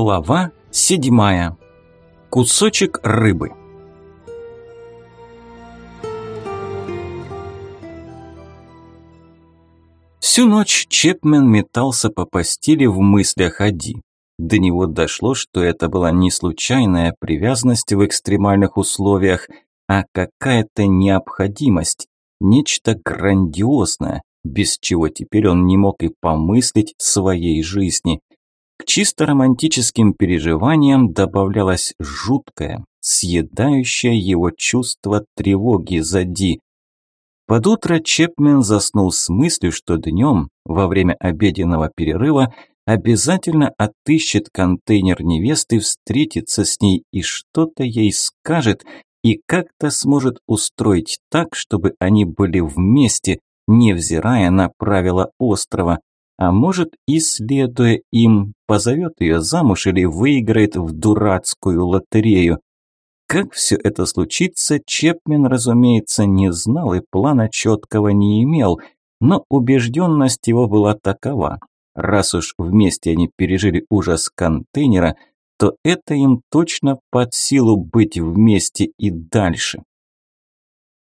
Глава седьмая. Кусочек рыбы. Всю ночь Чепмен метался по постели в мыслях о Ди. До него дошло, что это была не случайная привязанность в экстремальных условиях, а какая-то необходимость, нечто грандиозное, без чего теперь он не мог и помыслить своей жизни. К чисто романтическим переживаниям добавлялось жуткое, съедающее его чувство тревоги за Ди. Под утро Чепмен заснул с мыслью, что днем, во время обеденного перерыва, обязательно отыщет контейнер невесты, встретится с ней и что-то ей скажет, и как-то сможет устроить так, чтобы они были вместе, невзирая на правила острова а может и следуя им, позовет ее замуж или выиграет в дурацкую лотерею. Как все это случится, Чепмен, разумеется, не знал и плана четкого не имел, но убежденность его была такова. Раз уж вместе они пережили ужас контейнера, то это им точно под силу быть вместе и дальше.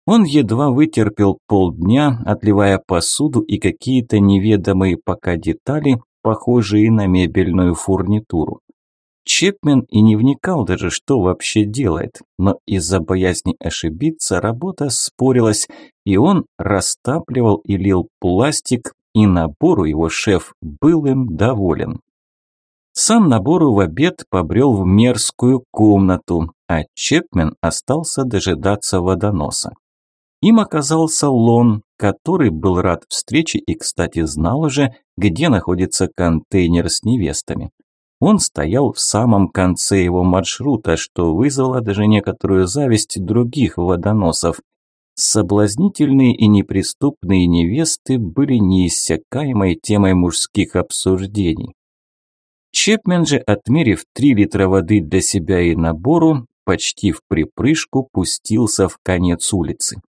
Он едва вытерпел полдня, отливая посуду и какие-то неведомые пока детали, похожие на мебельную фурнитуру. Чепмен и не вникал даже, что вообще делает, но из-за боязни ошибиться работа спорилась, и он растапливал и лил пластик, и набору его шеф был им доволен. Сам набору в обед побрел в мерзкую комнату, а Чепмен остался дожидаться водоноса. Им оказался Лон, который был рад встрече и, кстати, знал уже, где находится контейнер с невестами. Он стоял в самом конце его маршрута, что вызвало даже некоторую зависть других водоносов. Соблазнительные и неприступные невесты были неиссякаемой темой мужских обсуждений. Чепмен же, отмерив три литра воды для себя и набору, почти в припрыжку пустился в конец улицы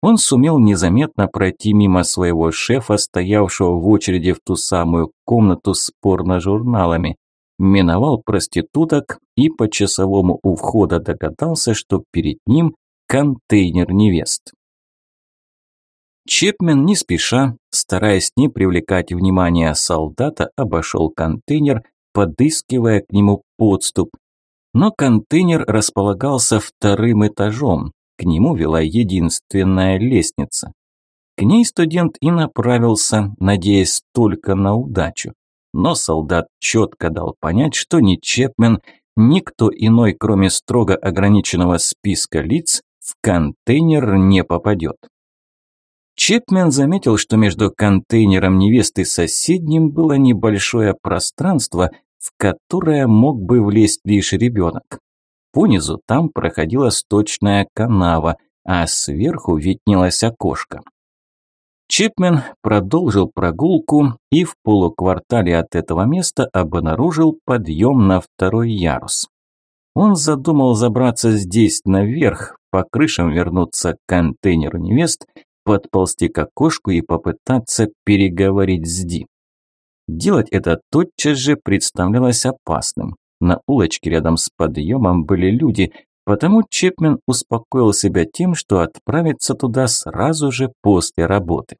он сумел незаметно пройти мимо своего шефа, стоявшего в очереди в ту самую комнату с порно-журналами, миновал проституток и по часовому у входа догадался, что перед ним контейнер невест. Чепмен не спеша, стараясь не привлекать внимания солдата, обошел контейнер, подыскивая к нему подступ. Но контейнер располагался вторым этажом, к нему вела единственная лестница. К ней студент и направился, надеясь только на удачу. Но солдат четко дал понять, что ни Чепмен, никто иной, кроме строго ограниченного списка лиц, в контейнер не попадет. Чепмен заметил, что между контейнером невесты и соседним было небольшое пространство, в которое мог бы влезть лишь ребенок. Понизу там проходила сточная канава, а сверху виднелось окошко. Чипмен продолжил прогулку и в полуквартале от этого места обнаружил подъем на второй ярус. Он задумал забраться здесь наверх, по крышам вернуться к контейнеру невест, подползти к окошку и попытаться переговорить с Ди. Делать это тотчас же представлялось опасным. На улочке рядом с подъемом были люди, потому Чепмен успокоил себя тем, что отправится туда сразу же после работы.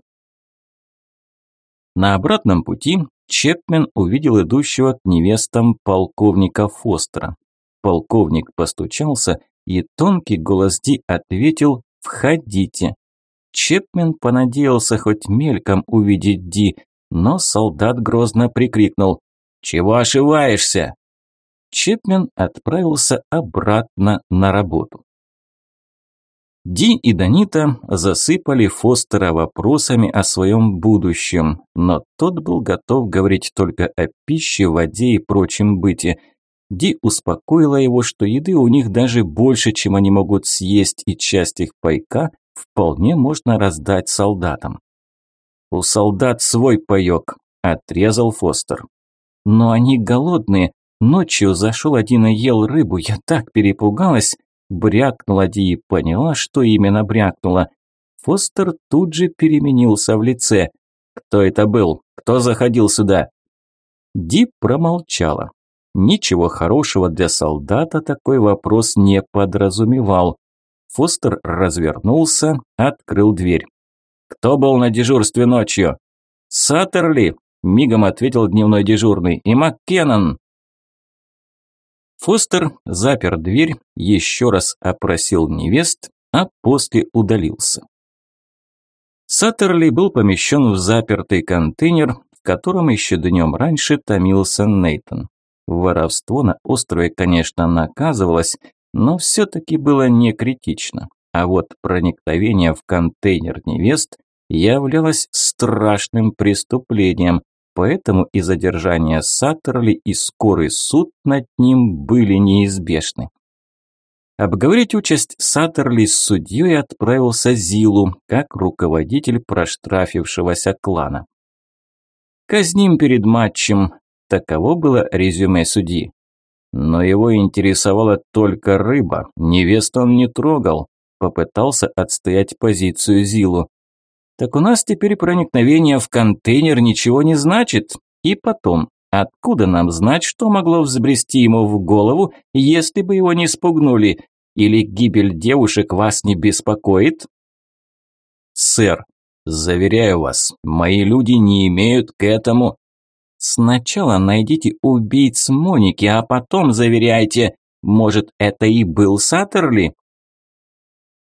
На обратном пути Чепмен увидел идущего к невестам полковника Фостера. Полковник постучался, и тонкий голос Ди ответил «Входите». Чепмен понадеялся хоть мельком увидеть Ди, но солдат грозно прикрикнул «Чего ошиваешься? Чепмен отправился обратно на работу. Ди и Данита засыпали Фостера вопросами о своем будущем, но тот был готов говорить только о пище, воде и прочем быте. Ди успокоила его, что еды у них даже больше, чем они могут съесть, и часть их пайка вполне можно раздать солдатам. «У солдат свой паёк», – отрезал Фостер. «Но они голодные, Ночью зашел один и ел рыбу, я так перепугалась. Брякнула Ди и поняла, что именно брякнула. Фостер тут же переменился в лице. «Кто это был? Кто заходил сюда?» Ди промолчала. Ничего хорошего для солдата такой вопрос не подразумевал. Фостер развернулся, открыл дверь. «Кто был на дежурстве ночью?» «Саттерли», – мигом ответил дневной дежурный, – «и МакКеннон». Фостер запер дверь, еще раз опросил невест, а после удалился. Саттерли был помещен в запертый контейнер, в котором еще днем раньше томился Нейтон. Воровство на острове, конечно, наказывалось, но все-таки было не критично. А вот проникновение в контейнер невест являлось страшным преступлением, поэтому и задержание Саттерли, и скорый суд над ним были неизбежны. Обговорить участь Саттерли с судьей отправился Зилу, как руководитель проштрафившегося клана. «Казним перед матчем», таково было резюме судьи. Но его интересовала только рыба, невест он не трогал, попытался отстоять позицию Зилу. Так у нас теперь проникновение в контейнер ничего не значит. И потом, Откуда нам знать, что могло взбрести ему в голову, если бы его не спугнули? Или гибель девушек вас не беспокоит? Сэр, заверяю вас, мои люди не имеют к этому. Сначала найдите убийц Моники, а потом заверяйте, может, это и был Саттерли?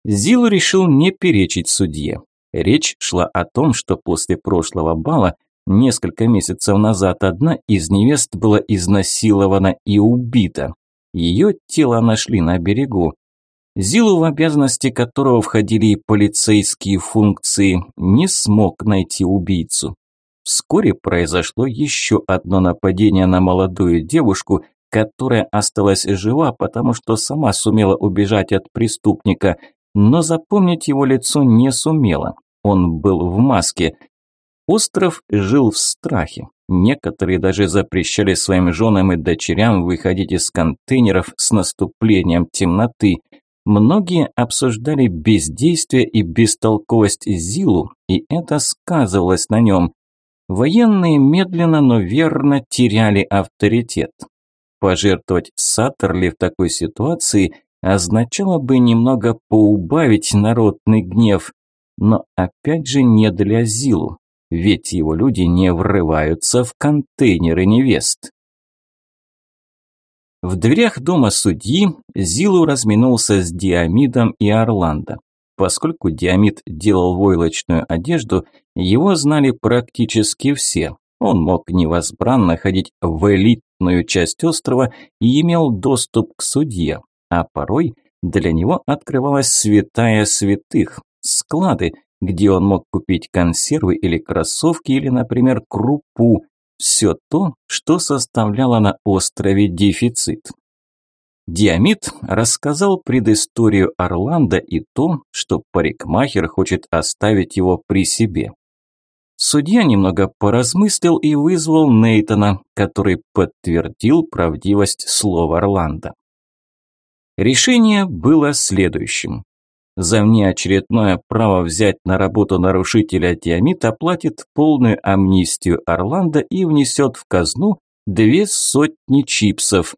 Зил решил не перечить судье. Речь шла о том, что после прошлого бала Несколько месяцев назад одна из невест была изнасилована и убита. Ее тело нашли на берегу. Зилу, в обязанности которого входили и полицейские функции, не смог найти убийцу. Вскоре произошло еще одно нападение на молодую девушку, которая осталась жива, потому что сама сумела убежать от преступника, но запомнить его лицо не сумела. Он был в маске, Остров жил в страхе. Некоторые даже запрещали своим женам и дочерям выходить из контейнеров с наступлением темноты. Многие обсуждали бездействие и бестолковость Зилу, и это сказывалось на нем. Военные медленно, но верно теряли авторитет. Пожертвовать Саттерли в такой ситуации означало бы немного поубавить народный гнев, но опять же не для Зилу ведь его люди не врываются в контейнеры невест. В дверях дома судьи Зилу разминулся с Диамидом и Орландо. Поскольку Диамид делал войлочную одежду, его знали практически все. Он мог невозбранно ходить в элитную часть острова и имел доступ к судье, а порой для него открывалась святая святых – склады, где он мог купить консервы или кроссовки, или, например, крупу. Все то, что составляло на острове дефицит. Диамид рассказал предысторию Орландо и то, что парикмахер хочет оставить его при себе. Судья немного поразмыслил и вызвал Нейтона, который подтвердил правдивость слов Орландо. Решение было следующим. За внеочередное право взять на работу нарушителя Диамит оплатит полную амнистию Орландо и внесет в казну две сотни чипсов.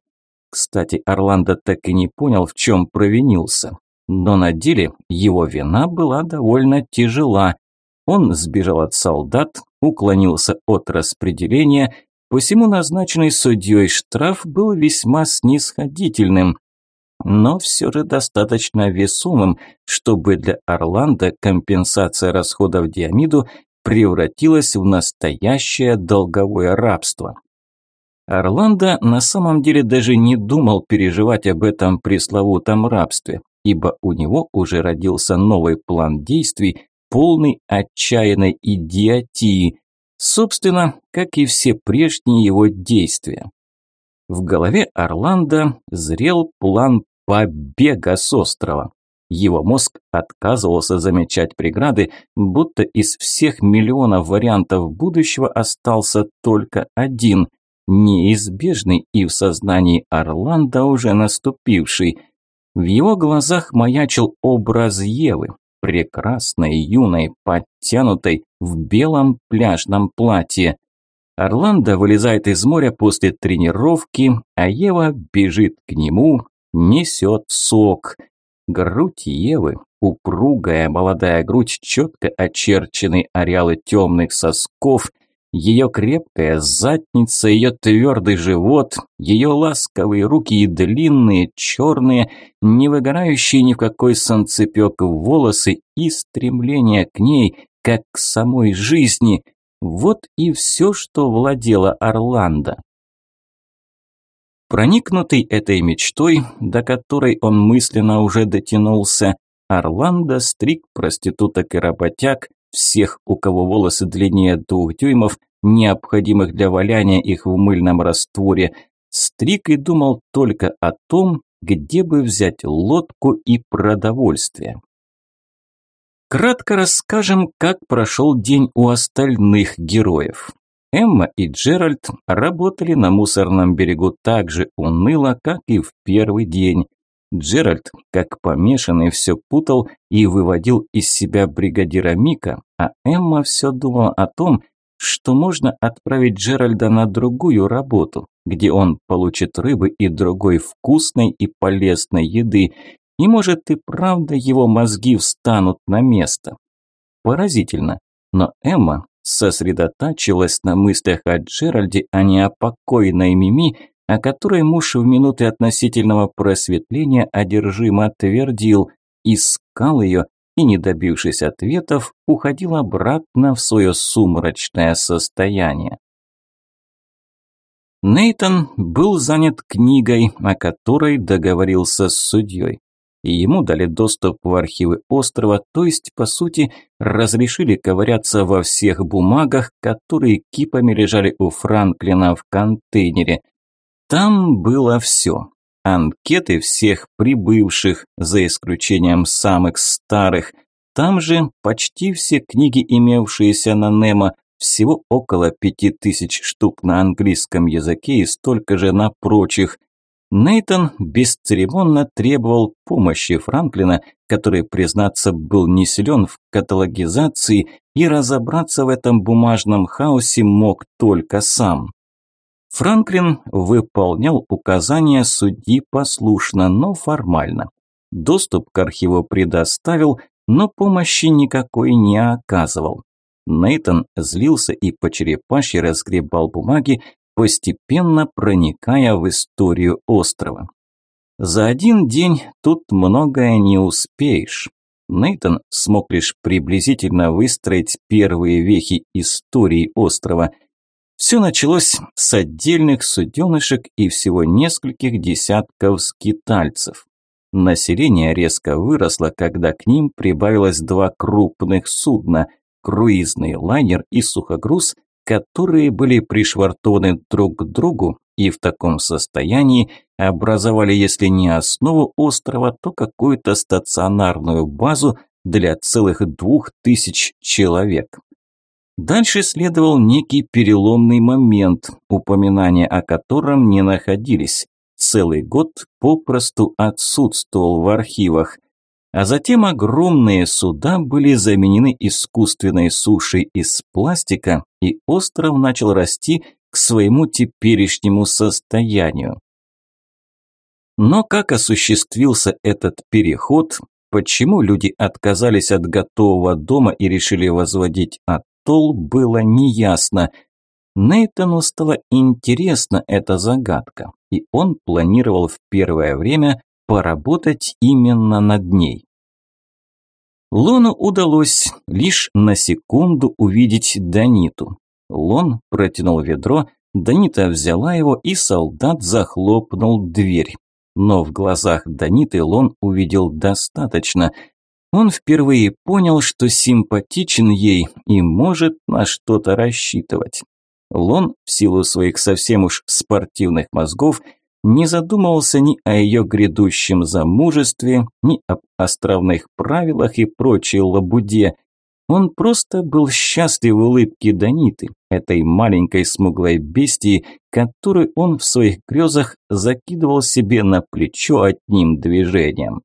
Кстати, Орландо так и не понял, в чем провинился. Но на деле его вина была довольно тяжела. Он сбежал от солдат, уклонился от распределения, посему назначенный судьей штраф был весьма снисходительным но все же достаточно весомым, чтобы для Орландо компенсация расходов Диамиду превратилась в настоящее долговое рабство. Орландо на самом деле даже не думал переживать об этом пресловутом рабстве, ибо у него уже родился новый план действий, полный отчаянной идиотии, собственно, как и все прежние его действия. В голове Орландо зрел план побега с острова. Его мозг отказывался замечать преграды, будто из всех миллионов вариантов будущего остался только один, неизбежный и в сознании Орландо уже наступивший. В его глазах маячил образ Евы, прекрасной, юной, подтянутой, в белом пляжном платье. Орландо вылезает из моря после тренировки, а Ева бежит к нему, несет сок. Грудь Евы, упругая молодая грудь, четко очерченные ареалы темных сосков, ее крепкая задница, ее твердый живот, ее ласковые руки и длинные, черные, не выгорающие ни в какой санцепек волосы и стремление к ней, как к самой жизни – вот и все, что владело Орландо. Проникнутый этой мечтой, до которой он мысленно уже дотянулся, Орландо стриг проституток и работяг, всех, у кого волосы длиннее двух дюймов, необходимых для валяния их в мыльном растворе, стриг и думал только о том, где бы взять лодку и продовольствие. Кратко расскажем, как прошел день у остальных героев. Эмма и Джеральд работали на мусорном берегу так же уныло, как и в первый день. Джеральд, как помешанный, все путал и выводил из себя бригадира Мика, а Эмма все думала о том, что можно отправить Джеральда на другую работу, где он получит рыбы и другой вкусной и полезной еды, и может и правда его мозги встанут на место. Поразительно, но Эмма сосредотачивалась на мыслях о Джеральде, а не о покойной Мими, о которой муж в минуты относительного просветления одержимо твердил, искал ее и, не добившись ответов, уходил обратно в свое сумрачное состояние. Нейтон был занят книгой, о которой договорился с судьей и ему дали доступ в архивы острова, то есть, по сути, разрешили ковыряться во всех бумагах, которые кипами лежали у Франклина в контейнере. Там было все. Анкеты всех прибывших, за исключением самых старых. Там же почти все книги, имевшиеся на Немо, всего около пяти тысяч штук на английском языке и столько же на прочих. Нейтон бесцеремонно требовал помощи Франклина, который, признаться, был не силен в каталогизации и разобраться в этом бумажном хаосе мог только сам. Франклин выполнял указания судьи послушно, но формально. Доступ к архиву предоставил, но помощи никакой не оказывал. Нейтон злился и по черепашьи разгребал бумаги, постепенно проникая в историю острова. За один день тут многое не успеешь. Нейтон смог лишь приблизительно выстроить первые вехи истории острова. Все началось с отдельных суденышек и всего нескольких десятков скитальцев. Население резко выросло, когда к ним прибавилось два крупных судна – круизный лайнер и сухогруз, которые были пришвартованы друг к другу и в таком состоянии образовали, если не основу острова, то какую-то стационарную базу для целых двух тысяч человек. Дальше следовал некий переломный момент, упоминания о котором не находились. Целый год попросту отсутствовал в архивах а затем огромные суда были заменены искусственной сушей из пластика, и остров начал расти к своему теперешнему состоянию. Но как осуществился этот переход, почему люди отказались от готового дома и решили возводить атолл, было неясно. Нейтану стало интересна эта загадка, и он планировал в первое время поработать именно над ней. Лону удалось лишь на секунду увидеть Даниту. Лон протянул ведро, Данита взяла его, и солдат захлопнул дверь. Но в глазах Даниты Лон увидел достаточно. Он впервые понял, что симпатичен ей и может на что-то рассчитывать. Лон, в силу своих совсем уж спортивных мозгов, не задумывался ни о ее грядущем замужестве, ни об островных правилах и прочей лабуде. Он просто был счастлив улыбке Даниты, этой маленькой смуглой бестии, которую он в своих грезах закидывал себе на плечо одним движением.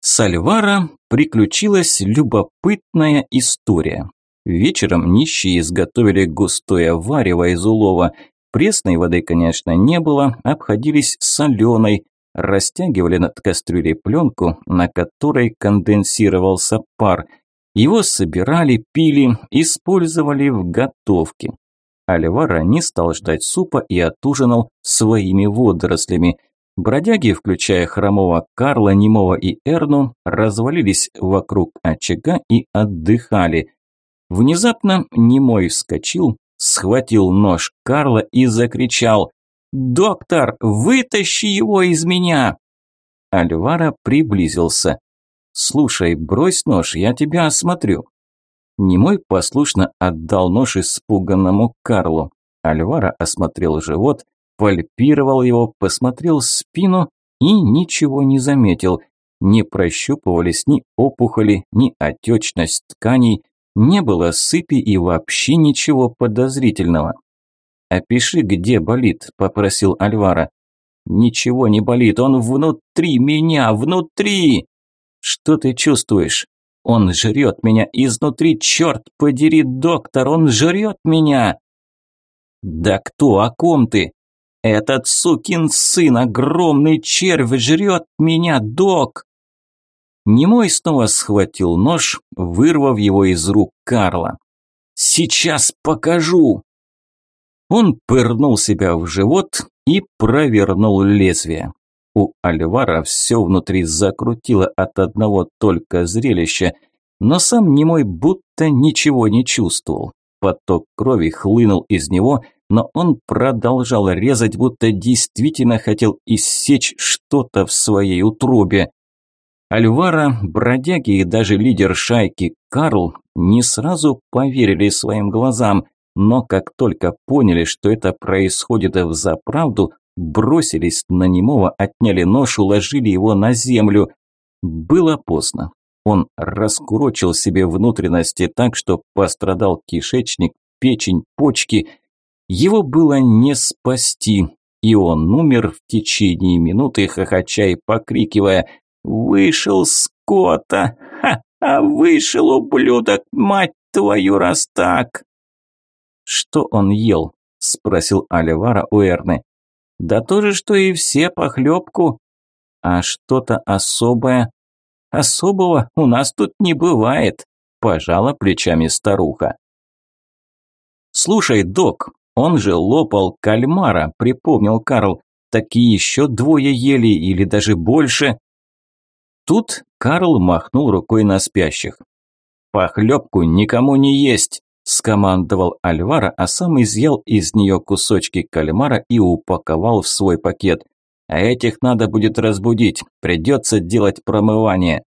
С Альвара приключилась любопытная история. Вечером нищие изготовили густое варево из улова. Пресной воды, конечно, не было, обходились соленой. Растягивали над кастрюлей пленку, на которой конденсировался пар. Его собирали, пили, использовали в готовке. Альвара не стал ждать супа и отужинал своими водорослями. Бродяги, включая хромого Карла, Немова и Эрну, развалились вокруг очага и отдыхали. Внезапно Немой вскочил, схватил нож Карла и закричал «Доктор, вытащи его из меня!» Альвара приблизился. «Слушай, брось нож, я тебя осмотрю». Немой послушно отдал нож испуганному Карлу. Альвара осмотрел живот, пальпировал его, посмотрел спину и ничего не заметил. Не прощупывались ни опухоли, ни отечность тканей, не было сыпи и вообще ничего подозрительного. «Опиши, где болит», – попросил Альвара. «Ничего не болит, он внутри меня, внутри!» «Что ты чувствуешь?» Он жрет меня изнутри, черт подери, доктор, он жрет меня!» «Да кто, о ком ты?» «Этот сукин сын, огромный червь, жрет меня, док!» Немой снова схватил нож, вырвав его из рук Карла. «Сейчас покажу!» Он пырнул себя в живот и провернул лезвие. У Альвара все внутри закрутило от одного только зрелища, но сам немой будто ничего не чувствовал. Поток крови хлынул из него, но он продолжал резать, будто действительно хотел иссечь что-то в своей утробе. Альвара, бродяги и даже лидер шайки Карл не сразу поверили своим глазам, но как только поняли, что это происходит в заправду, бросились на немого, отняли нож, уложили его на землю. Было поздно. Он раскурочил себе внутренности так, что пострадал кишечник, печень, почки. Его было не спасти, и он умер в течение минуты, хохоча и покрикивая «Вышел, скота! А вышел, ублюдок, мать твою, раз так!» «Что он ел?» – спросил Аливара у Эрны. Да то же, что и все похлебку. А что-то особое? Особого у нас тут не бывает, пожала плечами старуха. Слушай, док, он же лопал кальмара, припомнил Карл. Такие еще двое ели или даже больше. Тут Карл махнул рукой на спящих. Похлебку никому не есть скомандовал Альвара, а сам изъял из нее кусочки кальмара и упаковал в свой пакет. А этих надо будет разбудить, придется делать промывание.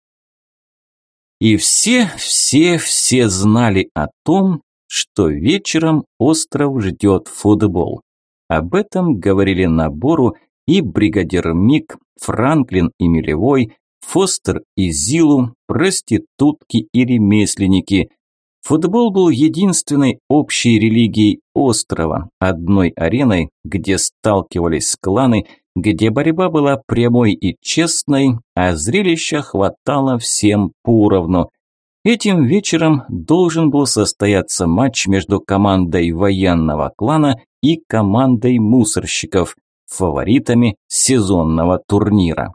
И все, все, все знали о том, что вечером остров ждет футбол. Об этом говорили Набору и бригадир Мик, Франклин и Милевой, Фостер и Зилу, проститутки и ремесленники – Футбол был единственной общей религией острова, одной ареной, где сталкивались кланы, где борьба была прямой и честной, а зрелища хватало всем поровну. Этим вечером должен был состояться матч между командой военного клана и командой мусорщиков, фаворитами сезонного турнира.